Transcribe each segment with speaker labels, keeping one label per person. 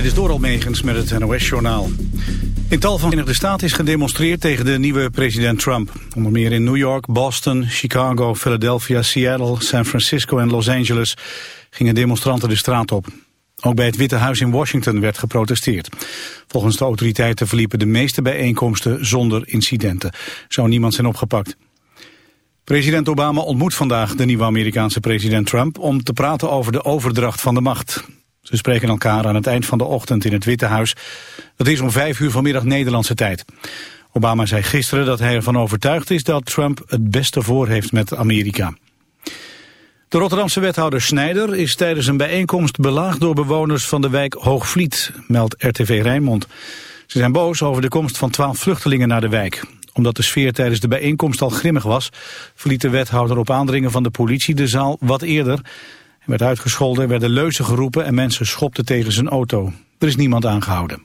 Speaker 1: Dit is Doral Megens met het NOS-journaal. In tal van Verenigde Staten is gedemonstreerd tegen de nieuwe president Trump. Onder meer in New York, Boston, Chicago, Philadelphia, Seattle, San Francisco en Los Angeles gingen demonstranten de straat op. Ook bij het Witte Huis in Washington werd geprotesteerd. Volgens de autoriteiten verliepen de meeste bijeenkomsten zonder incidenten. Zou niemand zijn opgepakt. President Obama ontmoet vandaag de nieuwe Amerikaanse president Trump... om te praten over de overdracht van de macht. Ze spreken elkaar aan het eind van de ochtend in het Witte Huis. Dat is om vijf uur vanmiddag Nederlandse tijd. Obama zei gisteren dat hij ervan overtuigd is dat Trump het beste voor heeft met Amerika. De Rotterdamse wethouder Snijder is tijdens een bijeenkomst belaagd door bewoners van de wijk Hoogvliet, meldt RTV Rijnmond. Ze zijn boos over de komst van twaalf vluchtelingen naar de wijk. Omdat de sfeer tijdens de bijeenkomst al grimmig was, verliet de wethouder op aandringen van de politie de zaal wat eerder. Werd uitgescholden, werden leuzen geroepen en mensen schopten tegen zijn auto. Er is niemand aangehouden.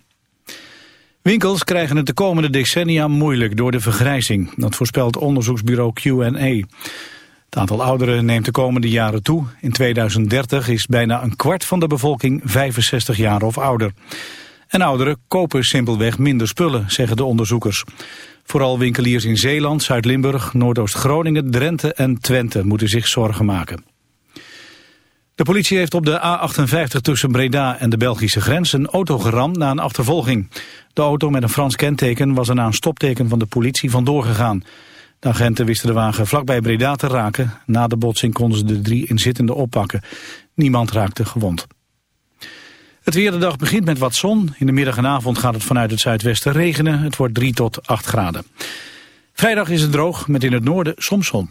Speaker 1: Winkels krijgen het de komende decennia moeilijk door de vergrijzing. Dat voorspelt onderzoeksbureau Q&A. Het aantal ouderen neemt de komende jaren toe. In 2030 is bijna een kwart van de bevolking 65 jaar of ouder. En ouderen kopen simpelweg minder spullen, zeggen de onderzoekers. Vooral winkeliers in Zeeland, Zuid-Limburg, Noordoost-Groningen, Drenthe en Twente moeten zich zorgen maken. De politie heeft op de A58 tussen Breda en de Belgische grens een auto geramd na een achtervolging. De auto met een Frans kenteken was er na een stopteken van de politie vandoor gegaan. De agenten wisten de wagen vlakbij Breda te raken. Na de botsing konden ze de drie inzittenden oppakken. Niemand raakte gewond. Het weer de dag begint met wat zon. In de middag en avond gaat het vanuit het zuidwesten regenen. Het wordt 3 tot 8 graden. Vrijdag is het droog met in het noorden soms zon.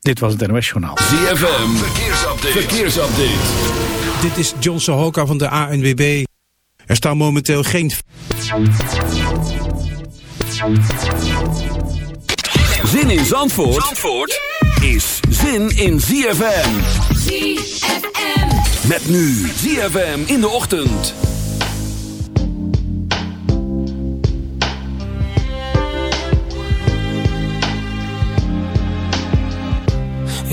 Speaker 1: Dit was het NOS Journaal.
Speaker 2: ZFM, verkeersupdate. verkeersupdate.
Speaker 3: Dit is John Sohoka van de ANWB. Er staan momenteel geen...
Speaker 2: Zin in Zandvoort, Zandvoort is zin in ZFM.
Speaker 4: ZFM.
Speaker 2: Met nu ZFM in de ochtend.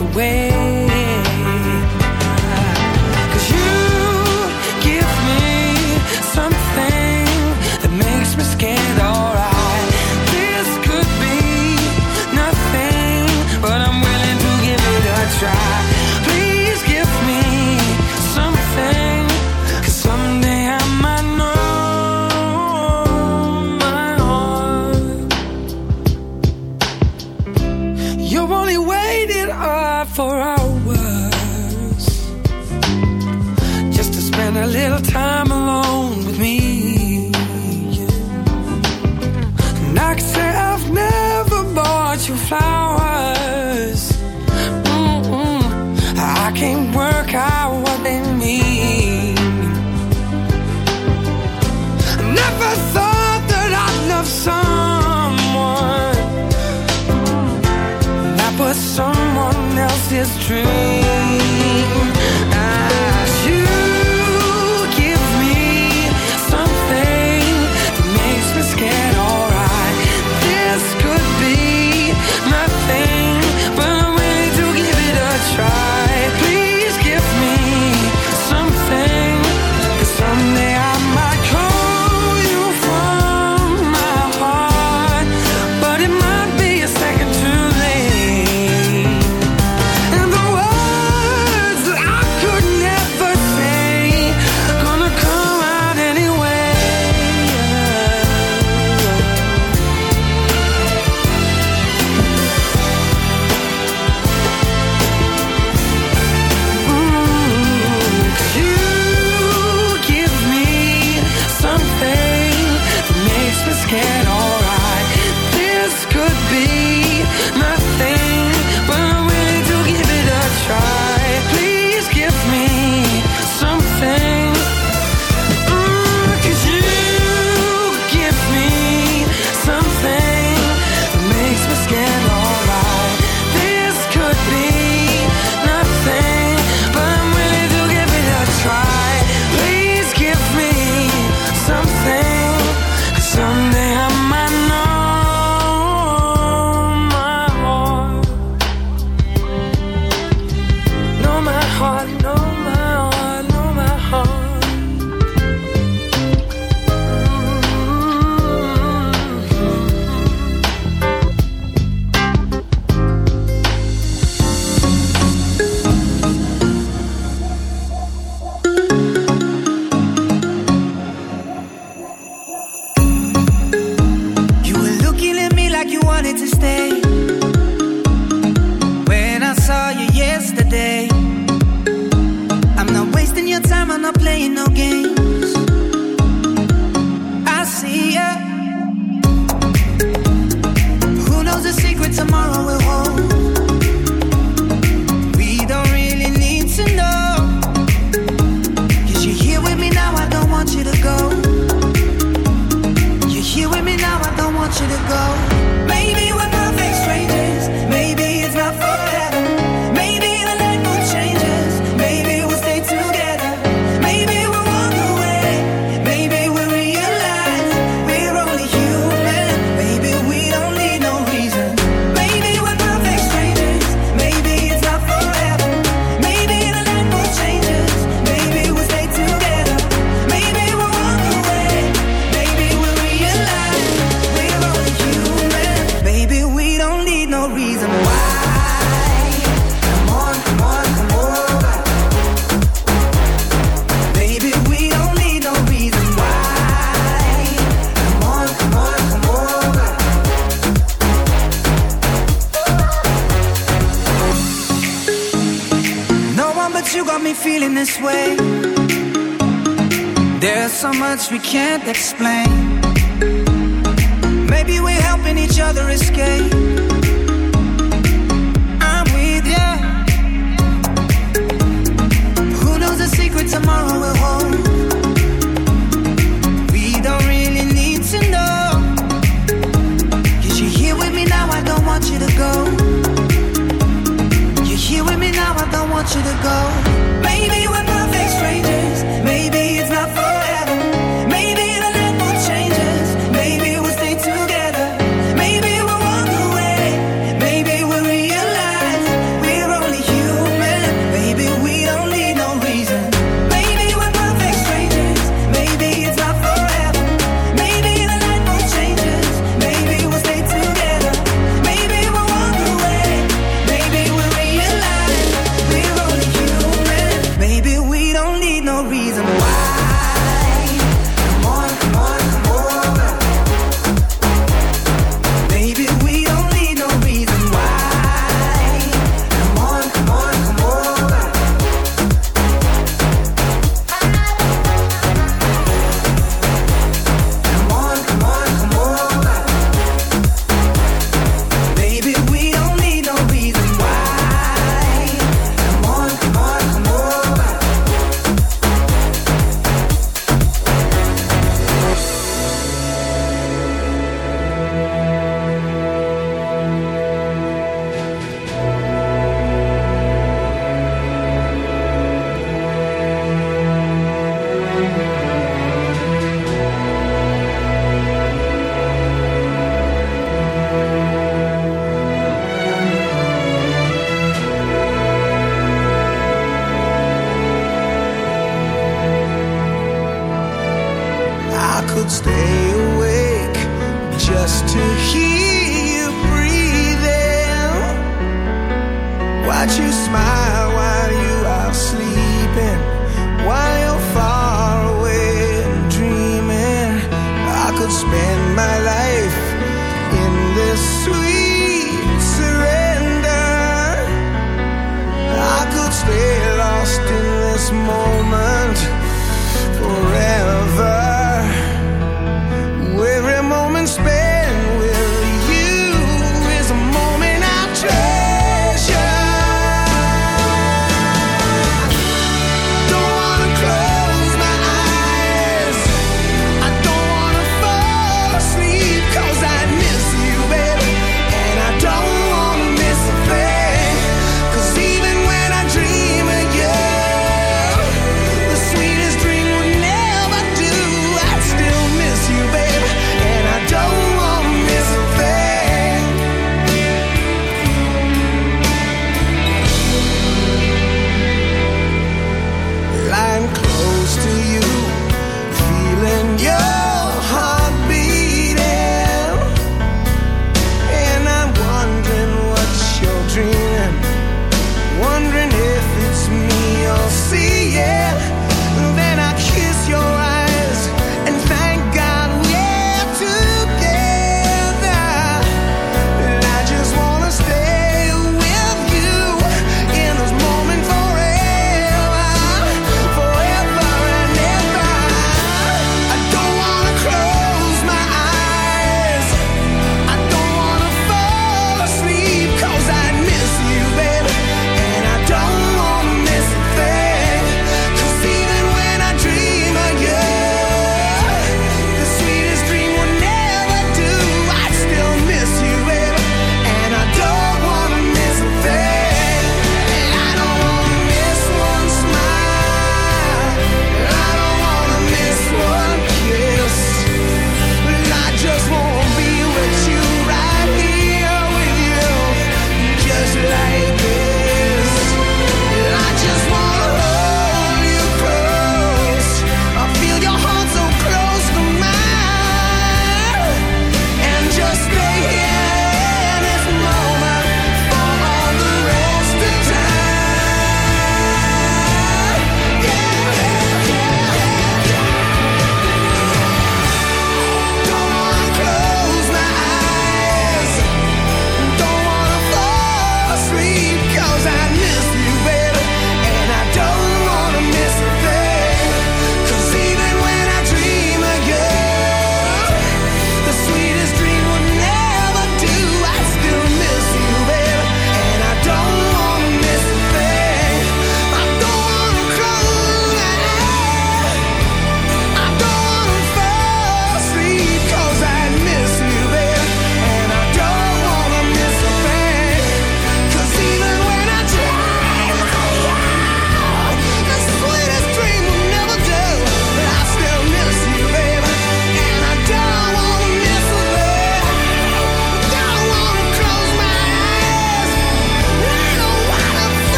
Speaker 5: Away. Else's dream.
Speaker 6: Watch you smile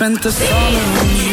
Speaker 7: spent the summer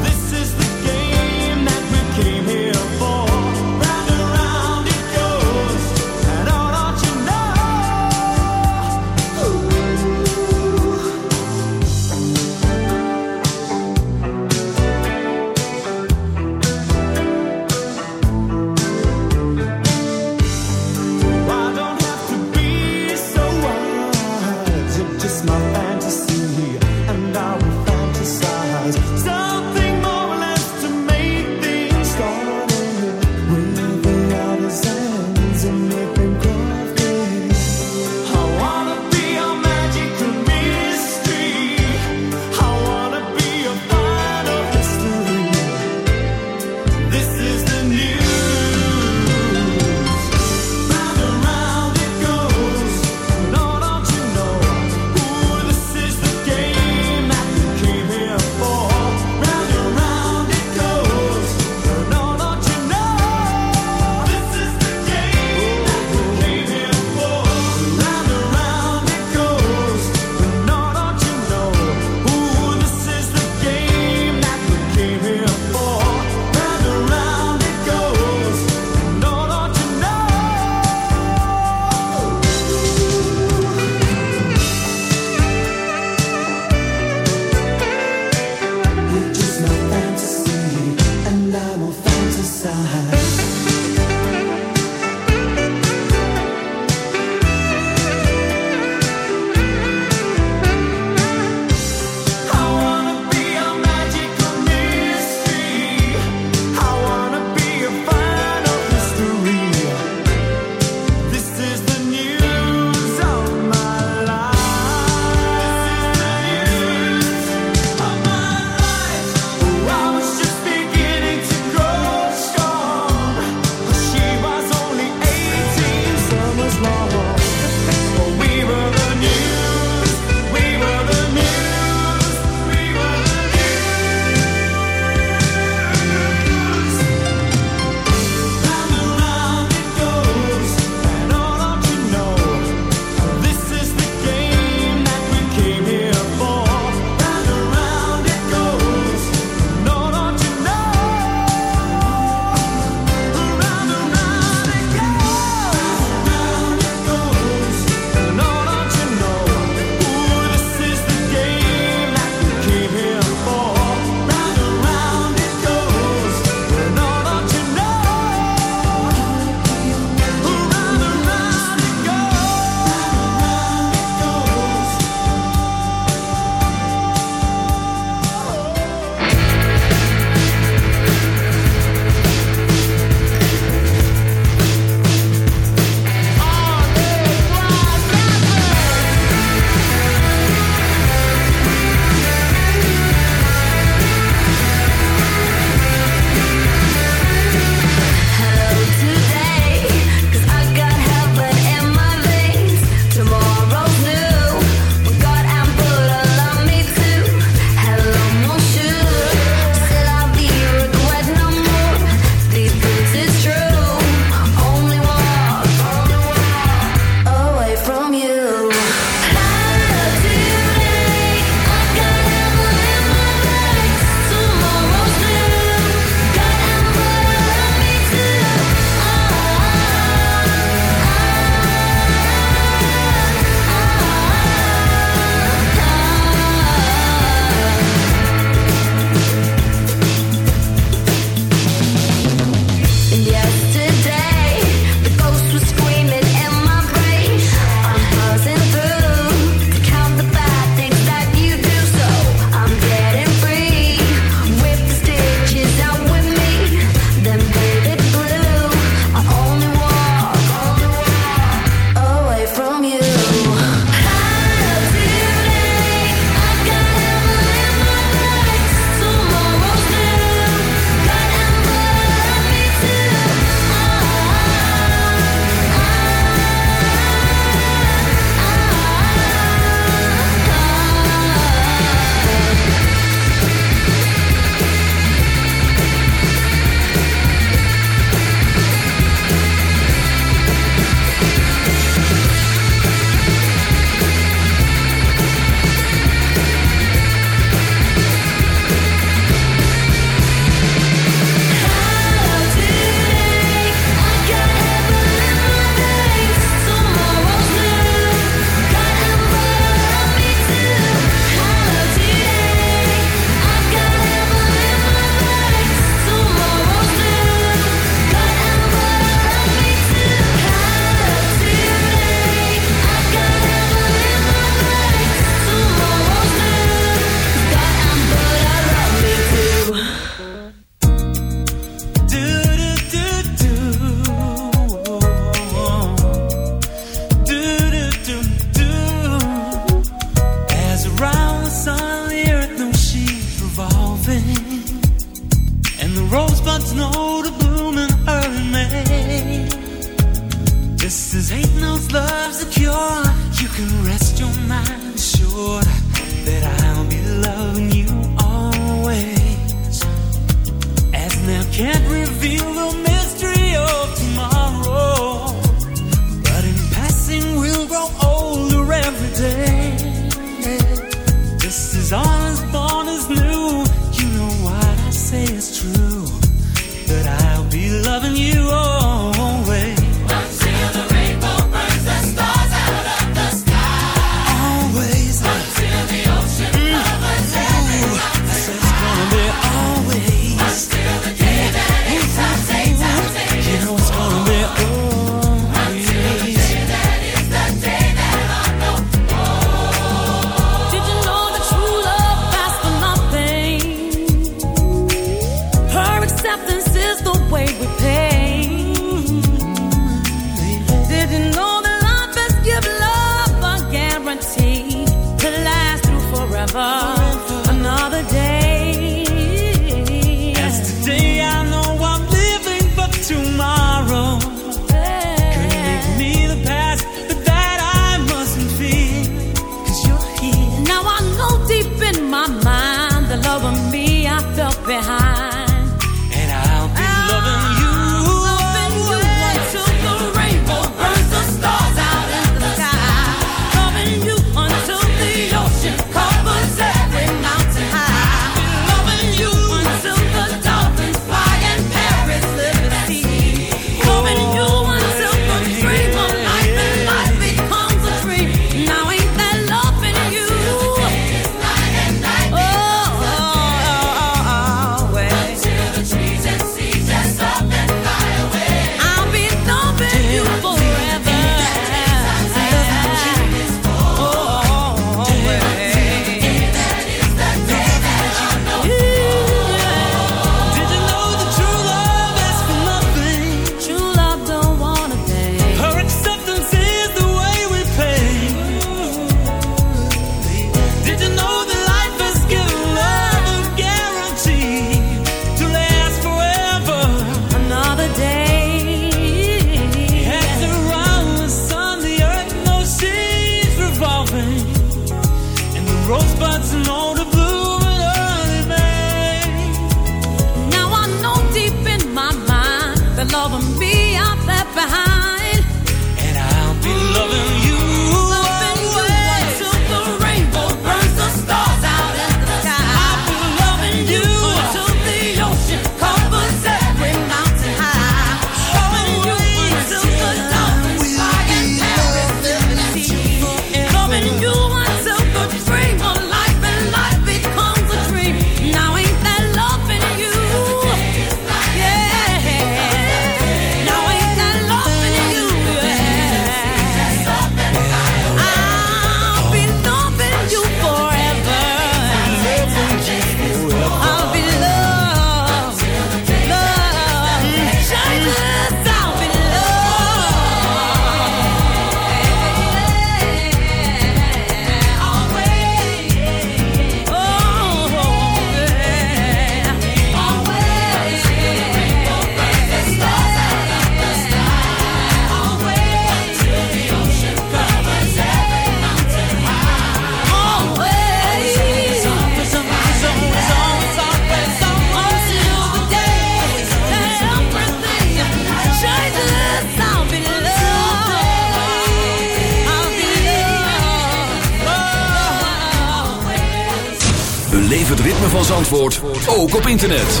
Speaker 2: ook op internet.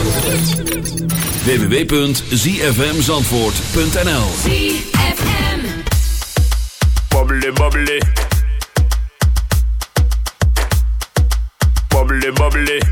Speaker 2: www.zfmzandvoort.nl
Speaker 4: ZFM
Speaker 8: Bubbly bubbly.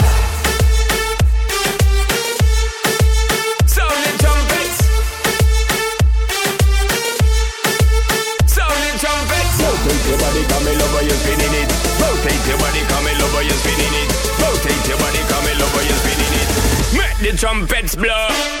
Speaker 8: Trumpets blow.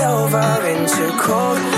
Speaker 6: over into cold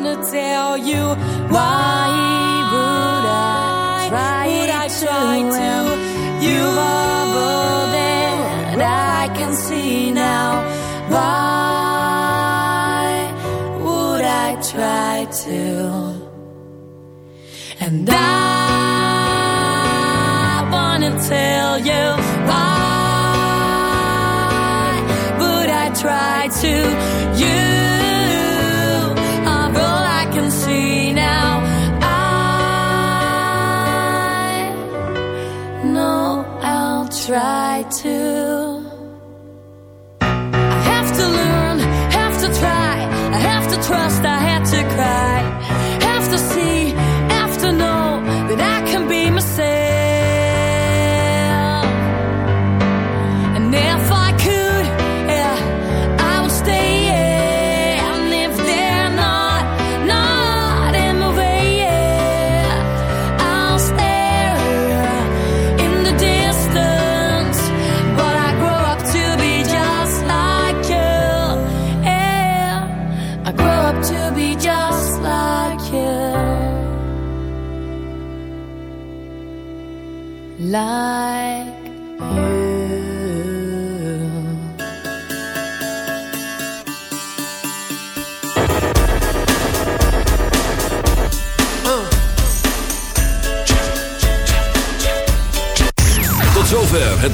Speaker 9: I wanna tell you why would I try, would I try to? You are more than I can see now. Why would I try to? And I wanna tell you